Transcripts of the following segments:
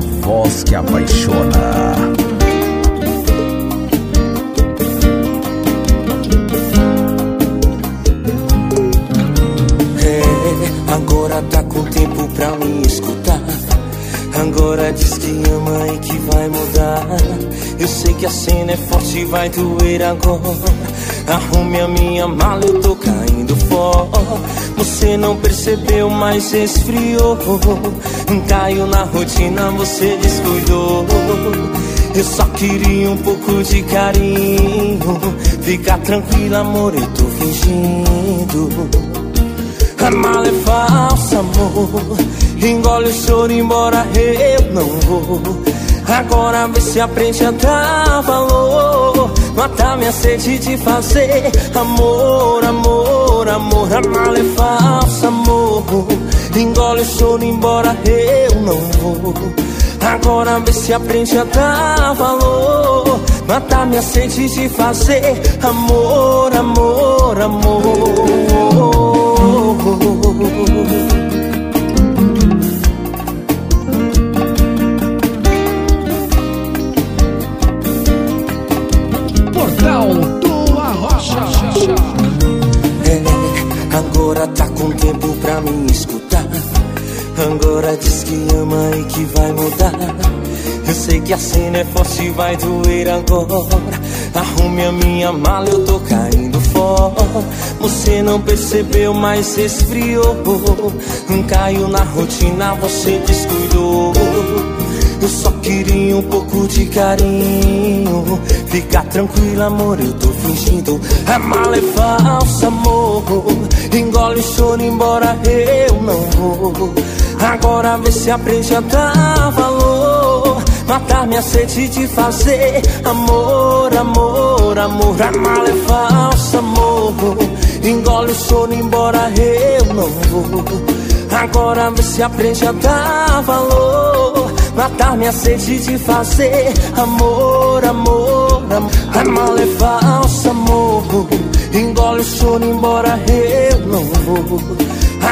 voz que apaixona. É, agora tá Agora diz que ama e que vai mudar. Eu sei que a cena é forte e vai doer agora. Arrume a minha mala, eu tô caindo fora. Você não percebeu, mas esfriou. Caiu na rotina, você descuidou. Eu só queria um pouco de carinho. Fica tranquila, amor, eu tô fingindo. A é falsa, amor. Engole o choro, embora eu não vou. Agora vê se aprende a dar valor. Mata minha sede de fazer amor, amor, amor. A é falsa, amor. Engole o choro, embora eu não vou. Agora vê se aprende a dar valor. Mata minha sede de fazer amor, amor, amor. Agora tá com tempo pra me escutar. Agora diz que ama e que vai mudar. Eu sei que a cena é forte e vai doer agora. Arrume a minha mala, eu tô caindo fora. Você não percebeu, mas esfriou. Caiu na rotina, você descuidou. Eu só queria um pouco de carinho. Fica tranquila, amor, eu tô fingindo. A mala é falsa, amor. Engole o choro, embora eu não vou. Agora vê se aprende a dar valor. Matar minha sede de fazer amor, amor, amor. A mala é falsa, amor. Engole o choro, embora eu não vou. Agora vê se aprende a dar valor. Matar minha sede de fazer amor, amor, amor. A mala é falsa, amor. Engole o choro, embora eu não vou.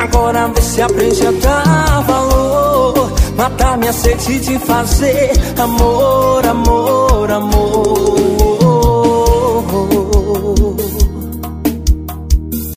Agora se aprende a dar valor. Matar minha sede de fazer amor, amor, amor.